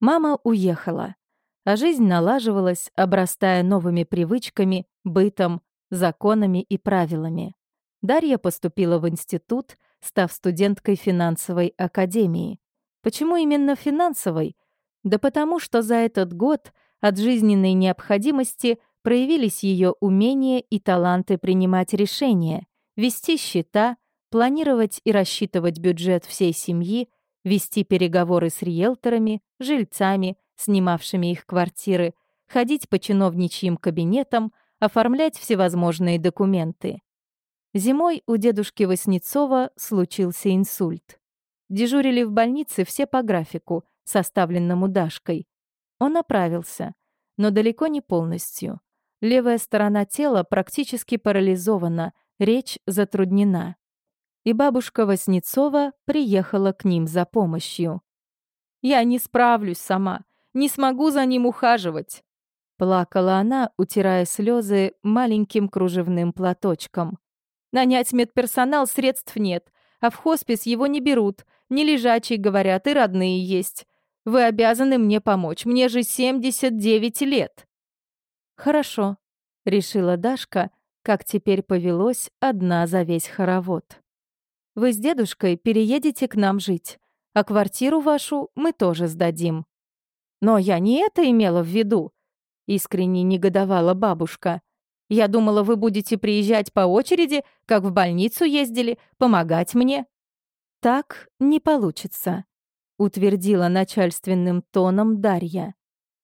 Мама уехала, а жизнь налаживалась, обрастая новыми привычками, бытом, законами и правилами. Дарья поступила в институт, став студенткой финансовой академии. Почему именно финансовой? Да потому что за этот год от жизненной необходимости проявились ее умения и таланты принимать решения, вести счета, планировать и рассчитывать бюджет всей семьи, вести переговоры с риэлторами, жильцами, снимавшими их квартиры, ходить по чиновничьим кабинетам, оформлять всевозможные документы. Зимой у дедушки Васнецова случился инсульт. Дежурили в больнице все по графику, составленному Дашкой. Он оправился, но далеко не полностью. Левая сторона тела практически парализована, речь затруднена. И бабушка Васнецова приехала к ним за помощью. «Я не справлюсь сама, не смогу за ним ухаживать», плакала она, утирая слезы маленьким кружевным платочком. «Нанять медперсонал средств нет, а в хоспис его не берут, не лежачий, говорят, и родные есть. Вы обязаны мне помочь, мне же 79 лет». «Хорошо», — решила Дашка, как теперь повелось одна за весь хоровод. «Вы с дедушкой переедете к нам жить, а квартиру вашу мы тоже сдадим». «Но я не это имела в виду», — искренне негодовала бабушка. «Я думала, вы будете приезжать по очереди, как в больницу ездили, помогать мне». «Так не получится», — утвердила начальственным тоном Дарья.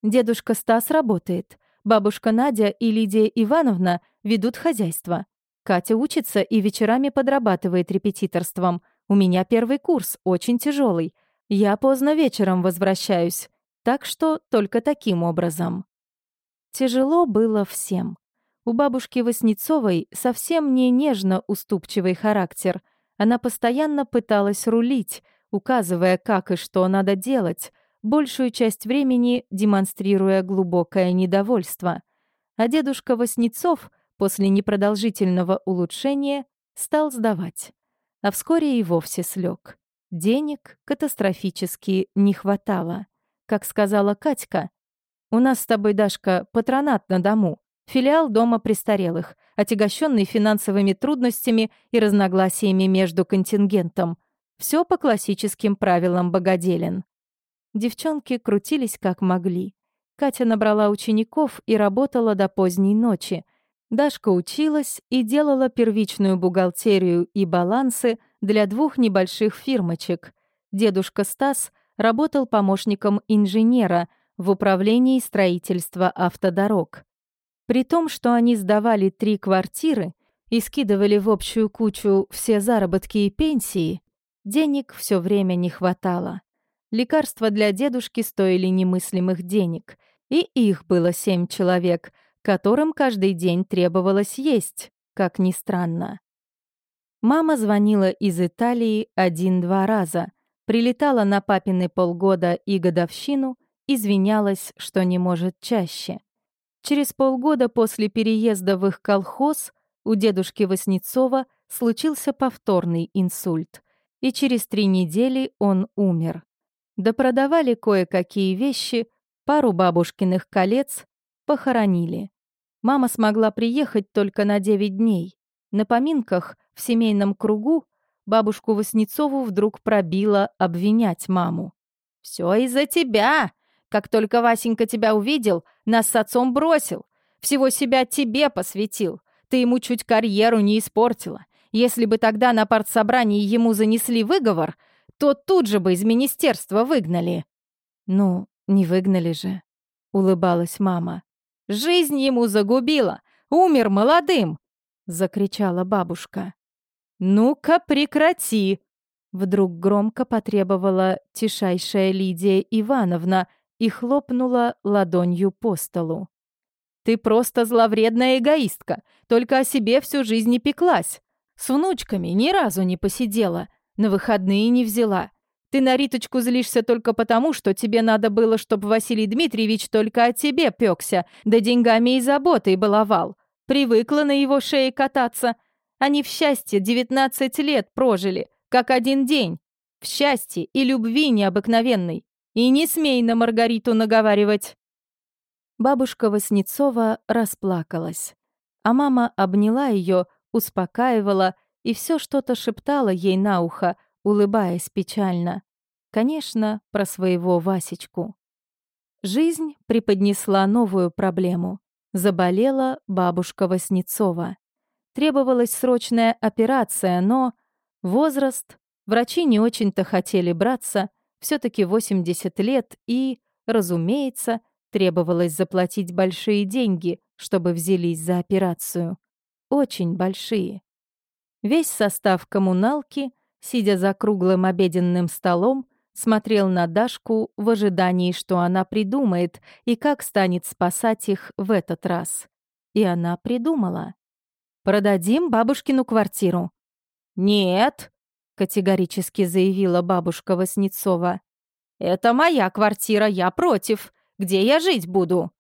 «Дедушка Стас работает, Бабушка Надя и Лидия Ивановна ведут хозяйство. Катя учится и вечерами подрабатывает репетиторством. У меня первый курс, очень тяжелый. Я поздно вечером возвращаюсь. Так что только таким образом. Тяжело было всем. У бабушки Васнецовой совсем не нежно-уступчивый характер. Она постоянно пыталась рулить, указывая, как и что надо делать, большую часть времени демонстрируя глубокое недовольство. А дедушка Васнецов после непродолжительного улучшения стал сдавать. А вскоре и вовсе слег. Денег катастрофически не хватало. Как сказала Катька, «У нас с тобой, Дашка, патронат на дому, филиал дома престарелых, отягощенный финансовыми трудностями и разногласиями между контингентом. Все по классическим правилам богоделен. Девчонки крутились как могли. Катя набрала учеников и работала до поздней ночи. Дашка училась и делала первичную бухгалтерию и балансы для двух небольших фирмочек. Дедушка Стас работал помощником инженера в управлении строительства автодорог. При том, что они сдавали три квартиры и скидывали в общую кучу все заработки и пенсии, денег все время не хватало. Лекарства для дедушки стоили немыслимых денег, и их было семь человек, которым каждый день требовалось есть, как ни странно. Мама звонила из Италии один-два раза, прилетала на папины полгода и годовщину, извинялась, что не может чаще. Через полгода после переезда в их колхоз у дедушки Васнецова случился повторный инсульт, и через три недели он умер. Допродавали кое-какие вещи, пару бабушкиных колец, похоронили. Мама смогла приехать только на 9 дней. На поминках в семейном кругу бабушку Васнецову вдруг пробило обвинять маму. «Все из-за тебя! Как только Васенька тебя увидел, нас с отцом бросил. Всего себя тебе посвятил. Ты ему чуть карьеру не испортила. Если бы тогда на партсобрании ему занесли выговор, то тут же бы из министерства выгнали». «Ну, не выгнали же», — улыбалась мама. «Жизнь ему загубила! Умер молодым!» — закричала бабушка. «Ну-ка, прекрати!» Вдруг громко потребовала тишайшая Лидия Ивановна и хлопнула ладонью по столу. «Ты просто зловредная эгоистка, только о себе всю жизнь не пеклась. С внучками ни разу не посидела, на выходные не взяла. Ты на Риточку злишься только потому, что тебе надо было, чтобы Василий Дмитриевич только о тебе пёкся, да деньгами и заботой баловал. Привыкла на его шее кататься. Они в счастье 19 лет прожили, как один день. В счастье и любви необыкновенной. И не смей на Маргариту наговаривать!» Бабушка Васнецова расплакалась, а мама обняла ее, успокаивала и все что-то шептала ей на ухо, улыбаясь печально. Конечно, про своего Васечку. Жизнь преподнесла новую проблему. Заболела бабушка Васнецова. Требовалась срочная операция, но возраст, врачи не очень-то хотели браться, все таки 80 лет и, разумеется, требовалось заплатить большие деньги, чтобы взялись за операцию. Очень большие. Весь состав коммуналки, сидя за круглым обеденным столом, смотрел на Дашку в ожидании, что она придумает и как станет спасать их в этот раз. И она придумала. «Продадим бабушкину квартиру». «Нет», — категорически заявила бабушка Васнецова. «Это моя квартира, я против. Где я жить буду?»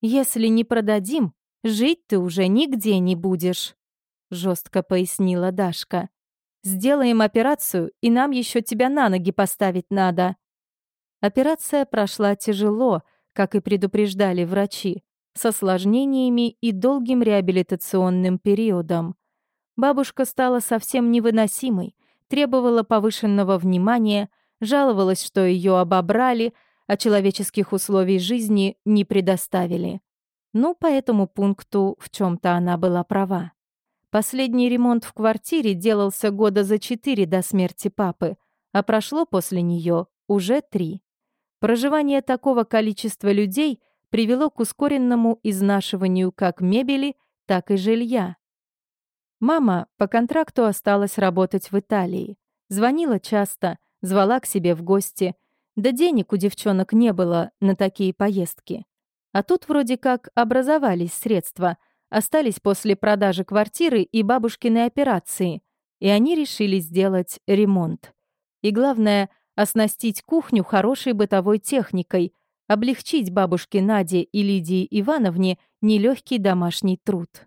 «Если не продадим, жить ты уже нигде не будешь», — жестко пояснила Дашка. «Сделаем операцию, и нам еще тебя на ноги поставить надо». Операция прошла тяжело, как и предупреждали врачи, с осложнениями и долгим реабилитационным периодом. Бабушка стала совсем невыносимой, требовала повышенного внимания, жаловалась, что ее обобрали, а человеческих условий жизни не предоставили. Ну, по этому пункту в чем то она была права. Последний ремонт в квартире делался года за четыре до смерти папы, а прошло после нее уже три. Проживание такого количества людей привело к ускоренному изнашиванию как мебели, так и жилья. Мама по контракту осталась работать в Италии. Звонила часто, звала к себе в гости. Да денег у девчонок не было на такие поездки. А тут вроде как образовались средства — остались после продажи квартиры и бабушкиной операции, и они решили сделать ремонт. И главное, оснастить кухню хорошей бытовой техникой, облегчить бабушке Наде и Лидии Ивановне нелегкий домашний труд.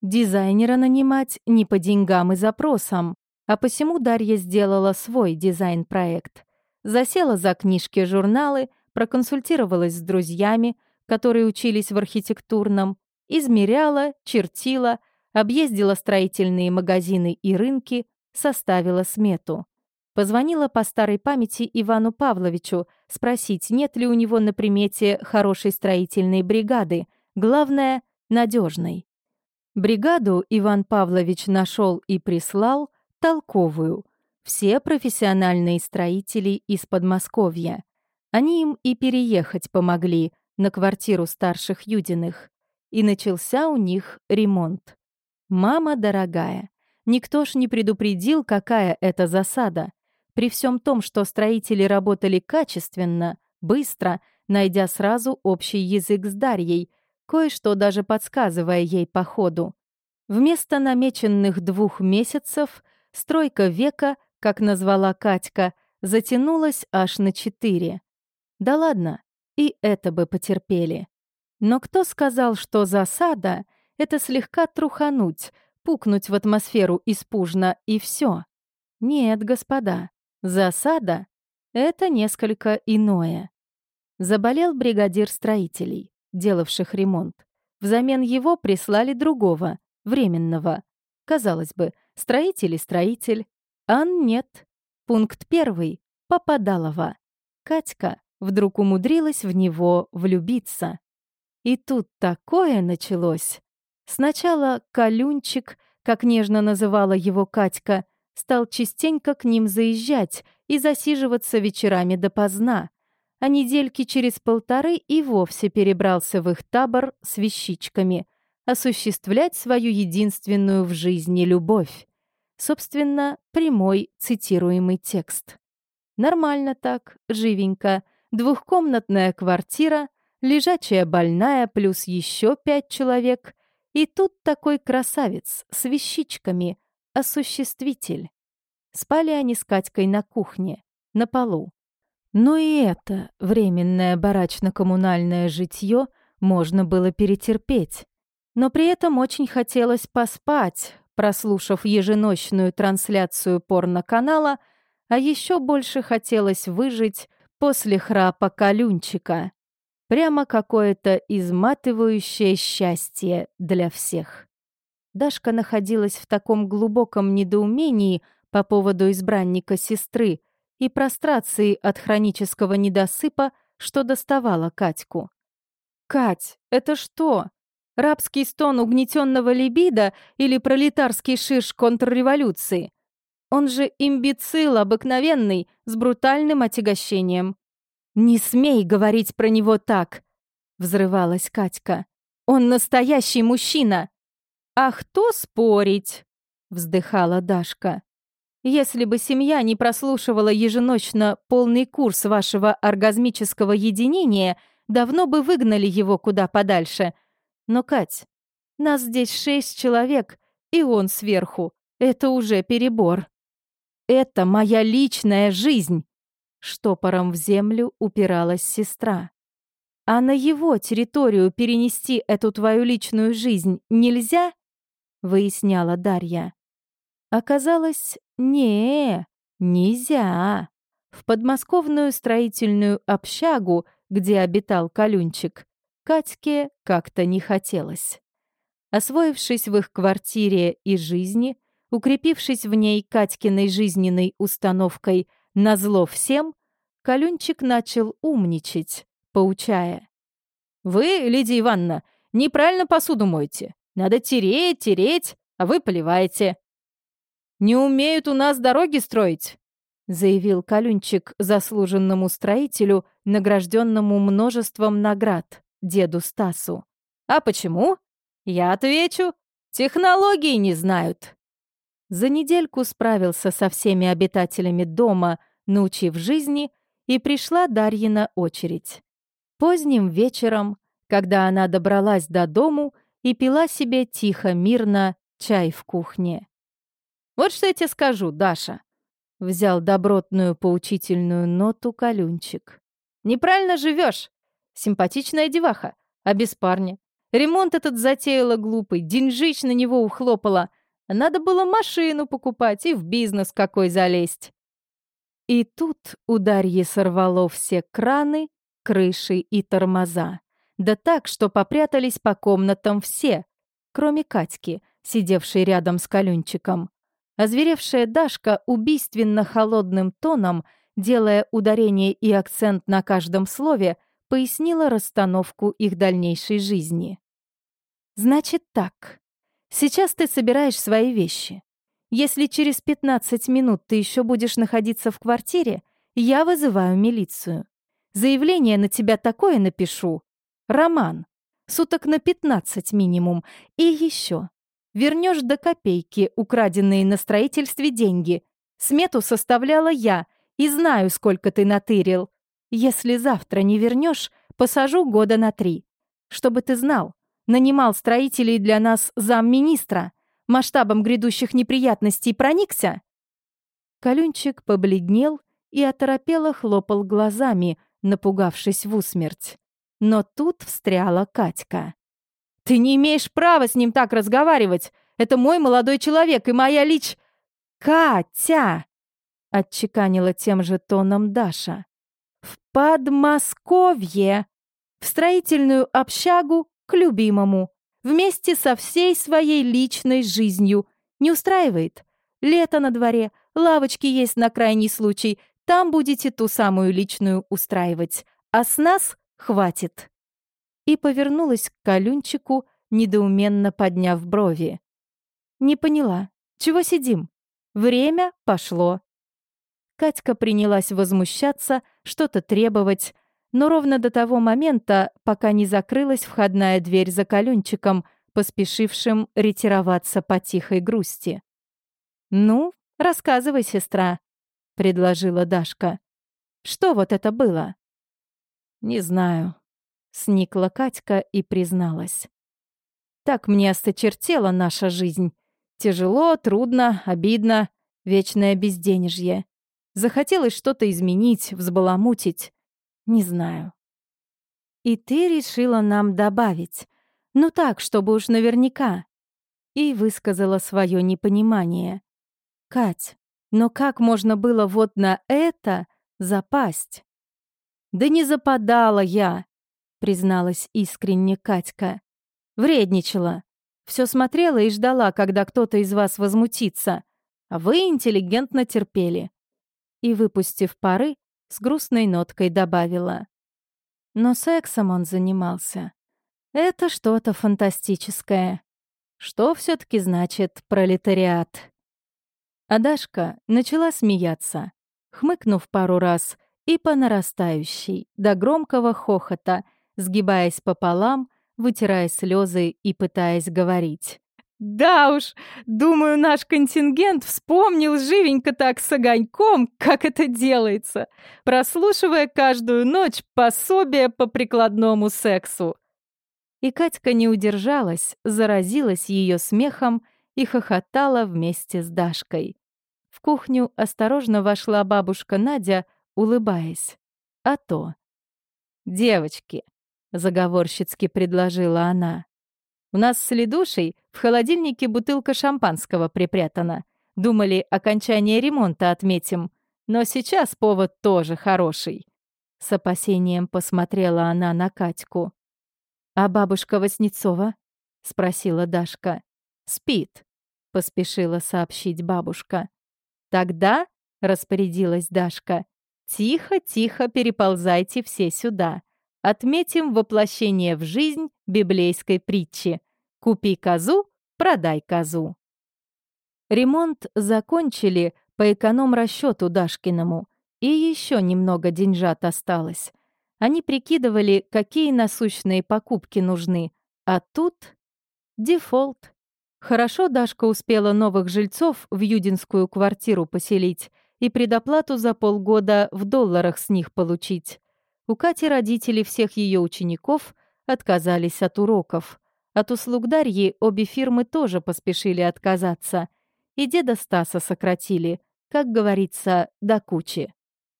Дизайнера нанимать не по деньгам и запросам, а посему Дарья сделала свой дизайн-проект. Засела за книжки журналы, проконсультировалась с друзьями, которые учились в архитектурном, измеряла, чертила, объездила строительные магазины и рынки, составила смету. Позвонила по старой памяти Ивану Павловичу спросить, нет ли у него на примете хорошей строительной бригады, главное — надежной. Бригаду Иван Павлович нашел и прислал толковую. Все профессиональные строители из Подмосковья. Они им и переехать помогли на квартиру старших Юдиных и начался у них ремонт. «Мама дорогая, никто ж не предупредил, какая это засада. При всем том, что строители работали качественно, быстро, найдя сразу общий язык с Дарьей, кое-что даже подсказывая ей по ходу. Вместо намеченных двух месяцев стройка века, как назвала Катька, затянулась аж на четыре. Да ладно, и это бы потерпели. Но кто сказал, что засада — это слегка трухануть, пукнуть в атмосферу испужно и все? Нет, господа, засада — это несколько иное. Заболел бригадир строителей, делавших ремонт. Взамен его прислали другого, временного. Казалось бы, строитель и строитель. А нет. Пункт первый — Попадалова. Катька вдруг умудрилась в него влюбиться. И тут такое началось. Сначала Калюнчик, как нежно называла его Катька, стал частенько к ним заезжать и засиживаться вечерами допоздна, а недельки через полторы и вовсе перебрался в их табор с вещичками, осуществлять свою единственную в жизни любовь. Собственно, прямой цитируемый текст. Нормально так, живенько, двухкомнатная квартира — лежачая больная плюс еще пять человек, и тут такой красавец с вещичками, осуществитель. Спали они с Катькой на кухне, на полу. Но и это временное барачно-коммунальное житье можно было перетерпеть. Но при этом очень хотелось поспать, прослушав еженочную трансляцию порноканала, а еще больше хотелось выжить, после храпа колюнчика. Прямо какое-то изматывающее счастье для всех. Дашка находилась в таком глубоком недоумении по поводу избранника сестры и прострации от хронического недосыпа, что доставала Катьку. «Кать, это что? Рабский стон угнетенного либидо или пролетарский шиш контрреволюции? Он же имбецил обыкновенный, с брутальным отягощением». «Не смей говорить про него так!» — взрывалась Катька. «Он настоящий мужчина!» «А кто спорить?» — вздыхала Дашка. «Если бы семья не прослушивала еженочно полный курс вашего оргазмического единения, давно бы выгнали его куда подальше. Но, Кать, нас здесь шесть человек, и он сверху. Это уже перебор. Это моя личная жизнь!» Штопором в землю упиралась сестра. «А на его территорию перенести эту твою личную жизнь нельзя?» выясняла Дарья. Оказалось, не, нельзя. В подмосковную строительную общагу, где обитал Калюнчик, Катьке как-то не хотелось. Освоившись в их квартире и жизни, укрепившись в ней Катькиной жизненной установкой на зло всем, Калюнчик начал умничать, поучая. «Вы, Лидия Ивановна, неправильно посуду моете. Надо тереть, тереть, а вы поливаете. Не умеют у нас дороги строить, заявил Калюнчик заслуженному строителю, награжденному множеством наград, деду Стасу. А почему? Я отвечу, технологии не знают. За недельку справился со всеми обитателями дома, научив жизни, и пришла Дарьина очередь. Поздним вечером, когда она добралась до дому, и пила себе тихо, мирно чай в кухне. «Вот что я тебе скажу, Даша», — взял добротную поучительную ноту Калюнчик. «Неправильно живешь. Симпатичная деваха, а без парня. Ремонт этот затеяла глупый, деньжич на него ухлопала. Надо было машину покупать и в бизнес какой залезть». И тут у Дарьи сорвало все краны, крыши и тормоза. Да так, что попрятались по комнатам все, кроме Катьки, сидевшей рядом с Калюнчиком. Озверевшая Дашка убийственно холодным тоном, делая ударение и акцент на каждом слове, пояснила расстановку их дальнейшей жизни. «Значит так. Сейчас ты собираешь свои вещи. Если через 15 минут ты еще будешь находиться в квартире, я вызываю милицию. Заявление на тебя такое напишу, Роман. Суток на 15 минимум. И еще. Вернешь до копейки украденные на строительстве деньги. Смету составляла я и знаю, сколько ты натырил. Если завтра не вернешь, посажу года на три. Чтобы ты знал, нанимал строителей для нас замминистра. Масштабом грядущих неприятностей проникся?» Калюнчик побледнел и оторопело хлопал глазами, напугавшись в усмерть. Но тут встряла Катька. «Ты не имеешь права с ним так разговаривать! Это мой молодой человек и моя лич...» «Катя!» — отчеканила тем же тоном Даша. «В Подмосковье! В строительную общагу к любимому! Вместе со всей своей личной жизнью! Не устраивает? Лето на дворе, лавочки есть на крайний случай, там будете ту самую личную устраивать. А с нас Хватит!» И повернулась к Калюнчику, недоуменно подняв брови. «Не поняла. Чего сидим? Время пошло». Катька принялась возмущаться, что-то требовать, но ровно до того момента, пока не закрылась входная дверь за Калюнчиком, поспешившим ретироваться по тихой грусти. «Ну, рассказывай, сестра», — предложила Дашка. «Что вот это было?» «Не знаю», — сникла Катька и призналась. «Так мне осточертела наша жизнь. Тяжело, трудно, обидно, вечное безденежье. Захотелось что-то изменить, взбаламутить. Не знаю». «И ты решила нам добавить. Ну так, чтобы уж наверняка». И высказала свое непонимание. «Кать, но как можно было вот на это запасть?» «Да не западала я», — призналась искренне Катька. «Вредничала. Все смотрела и ждала, когда кто-то из вас возмутится, а вы интеллигентно терпели». И, выпустив пары, с грустной ноткой добавила. Но сексом он занимался. Это что-то фантастическое. Что все таки значит пролетариат? А Дашка начала смеяться, хмыкнув пару раз и по нарастающей, до громкого хохота, сгибаясь пополам, вытирая слезы и пытаясь говорить. «Да уж, думаю, наш контингент вспомнил живенько так с огоньком, как это делается, прослушивая каждую ночь пособие по прикладному сексу». И Катька не удержалась, заразилась ее смехом и хохотала вместе с Дашкой. В кухню осторожно вошла бабушка Надя, улыбаясь. А то. «Девочки», — заговорщицки предложила она, — «у нас с Ледушей в холодильнике бутылка шампанского припрятана. Думали, окончание ремонта отметим, но сейчас повод тоже хороший». С опасением посмотрела она на Катьку. «А бабушка Васнецова?» — спросила Дашка. «Спит», — поспешила сообщить бабушка. «Тогда», — распорядилась Дашка, Тихо-тихо переползайте все сюда. Отметим воплощение в жизнь библейской притчи. Купи козу, продай козу. Ремонт закончили по эконом-расчету Дашкиному, и еще немного деньжат осталось. Они прикидывали, какие насущные покупки нужны, а тут дефолт. Хорошо Дашка успела новых жильцов в юдинскую квартиру поселить, и предоплату за полгода в долларах с них получить. У Кати родители всех ее учеников отказались от уроков. От услуг Дарьи обе фирмы тоже поспешили отказаться. И деда Стаса сократили, как говорится, до кучи.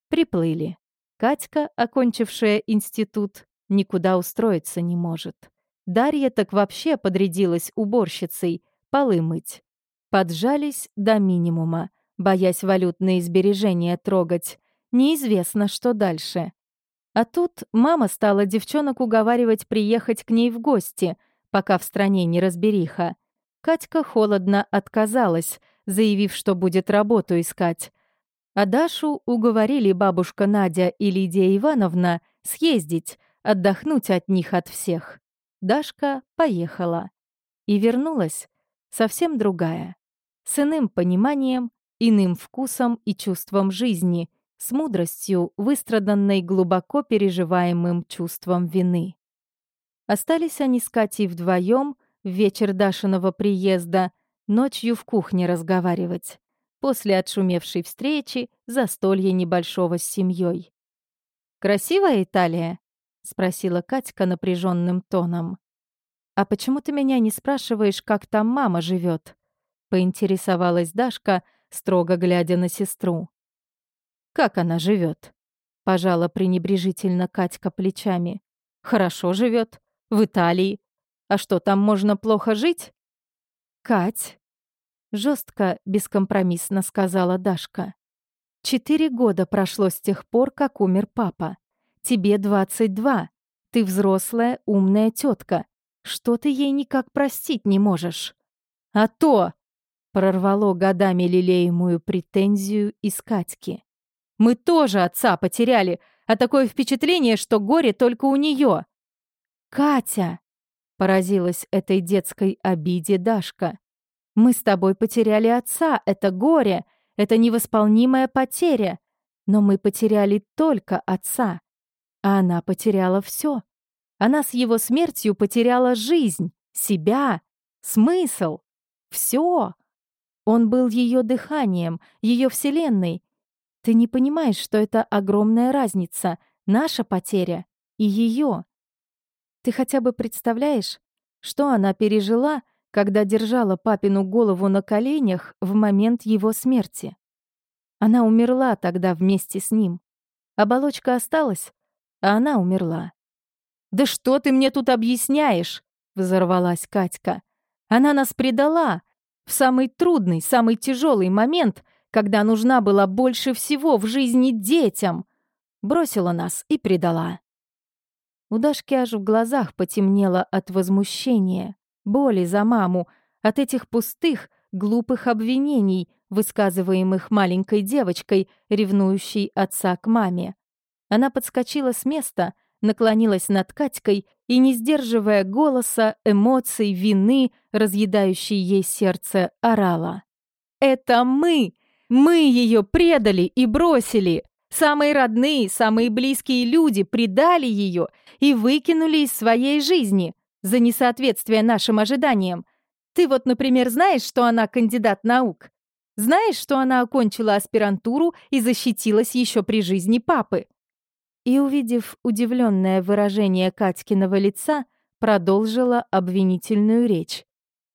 Приплыли. Катька, окончившая институт, никуда устроиться не может. Дарья так вообще подрядилась уборщицей, полы мыть. Поджались до минимума боясь валютные сбережения трогать. Неизвестно, что дальше. А тут мама стала девчонок уговаривать приехать к ней в гости, пока в стране не разбериха. Катька холодно отказалась, заявив, что будет работу искать. А Дашу уговорили бабушка Надя и Лидия Ивановна съездить, отдохнуть от них от всех. Дашка поехала. И вернулась совсем другая. С иным пониманием, иным вкусом и чувством жизни, с мудростью, выстраданной глубоко переживаемым чувством вины. Остались они с Катей вдвоем в вечер Дашиного приезда, ночью в кухне разговаривать. После отшумевшей встречи, застолья небольшого с семьей. «Красивая Италия?» — спросила Катька напряженным тоном. «А почему ты меня не спрашиваешь, как там мама живет? поинтересовалась Дашка, строго глядя на сестру. «Как она живет? пожала пренебрежительно Катька плечами. «Хорошо живет. В Италии. А что, там можно плохо жить?» «Кать», — жестко, бескомпромиссно сказала Дашка. «Четыре года прошло с тех пор, как умер папа. Тебе двадцать два. Ты взрослая, умная тетка. Что ты ей никак простить не можешь?» «А то!» Прорвало годами лелеемую претензию из Катьки. «Мы тоже отца потеряли, а такое впечатление, что горе только у нее. «Катя!» — поразилась этой детской обиде Дашка. «Мы с тобой потеряли отца, это горе, это невосполнимая потеря. Но мы потеряли только отца, а она потеряла все. Она с его смертью потеряла жизнь, себя, смысл, все. Он был ее дыханием, ее вселенной. Ты не понимаешь, что это огромная разница, наша потеря и ее. Ты хотя бы представляешь, что она пережила, когда держала папину голову на коленях в момент его смерти? Она умерла тогда вместе с ним. Оболочка осталась, а она умерла. «Да что ты мне тут объясняешь?» — взорвалась Катька. «Она нас предала, в самый трудный, самый тяжелый момент, когда нужна была больше всего в жизни детям. Бросила нас и предала. У Дашки аж в глазах потемнело от возмущения, боли за маму, от этих пустых, глупых обвинений, высказываемых маленькой девочкой, ревнующей отца к маме. Она подскочила с места, наклонилась над Катькой и, не сдерживая голоса, эмоций, вины, разъедающей ей сердце, орала. «Это мы! Мы ее предали и бросили! Самые родные, самые близкие люди предали ее и выкинули из своей жизни за несоответствие нашим ожиданиям. Ты вот, например, знаешь, что она кандидат наук? Знаешь, что она окончила аспирантуру и защитилась еще при жизни папы?» И, увидев удивленное выражение Катькиного лица, продолжила обвинительную речь.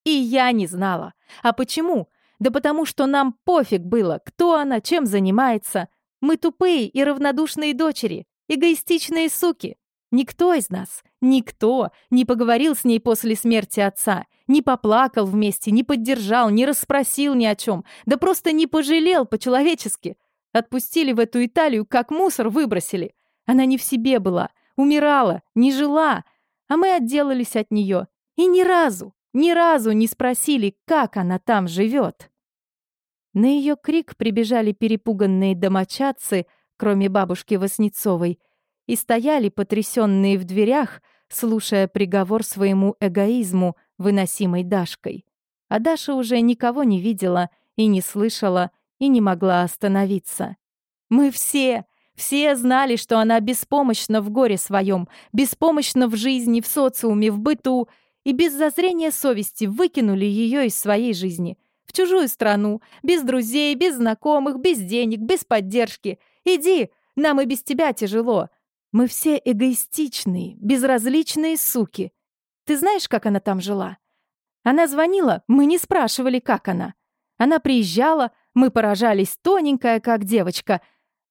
«И я не знала. А почему? Да потому что нам пофиг было, кто она, чем занимается. Мы тупые и равнодушные дочери, эгоистичные суки. Никто из нас, никто не поговорил с ней после смерти отца, не поплакал вместе, не поддержал, не расспросил ни о чем, да просто не пожалел по-человечески. Отпустили в эту Италию, как мусор выбросили. Она не в себе была, умирала, не жила, а мы отделались от нее. И ни разу, ни разу не спросили, как она там живет. На ее крик прибежали перепуганные домочадцы, кроме бабушки Васнецовой, и стояли потрясенные в дверях, слушая приговор своему эгоизму, выносимой Дашкой. А Даша уже никого не видела и не слышала, и не могла остановиться. «Мы все, все знали, что она беспомощна в горе своем, беспомощна в жизни, в социуме, в быту, и без зазрения совести выкинули ее из своей жизни, в чужую страну, без друзей, без знакомых, без денег, без поддержки. Иди, нам и без тебя тяжело. Мы все эгоистичные, безразличные суки. Ты знаешь, как она там жила? Она звонила, мы не спрашивали, как она. Она приезжала, мы поражались, тоненькая, как девочка.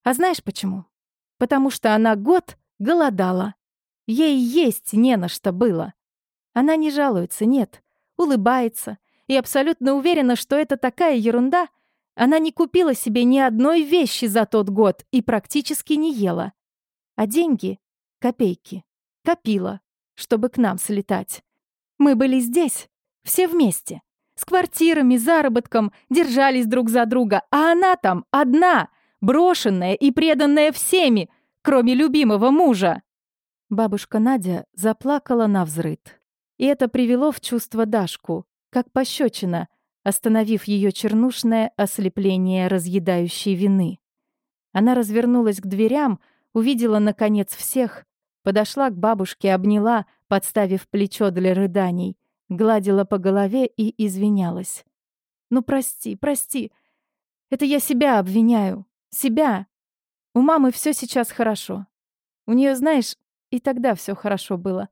А знаешь почему? Потому что она год голодала. Ей есть не на что было. Она не жалуется, нет, улыбается и абсолютно уверена, что это такая ерунда. Она не купила себе ни одной вещи за тот год и практически не ела. А деньги — копейки. Копила, чтобы к нам слетать. Мы были здесь, все вместе. С квартирами, заработком, держались друг за друга, а она там одна, брошенная и преданная всеми, кроме любимого мужа. Бабушка Надя заплакала на взрыд. И это привело в чувство Дашку, как пощечина, остановив ее чернушное ослепление разъедающей вины. Она развернулась к дверям, увидела, наконец, всех, подошла к бабушке, обняла, подставив плечо для рыданий, гладила по голове и извинялась. «Ну, прости, прости. Это я себя обвиняю. Себя. У мамы все сейчас хорошо. У нее, знаешь, и тогда все хорошо было.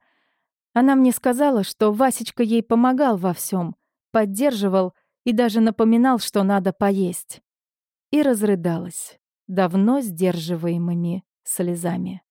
Она мне сказала, что Васечка ей помогал во всем, поддерживал и даже напоминал, что надо поесть. И разрыдалась давно сдерживаемыми слезами.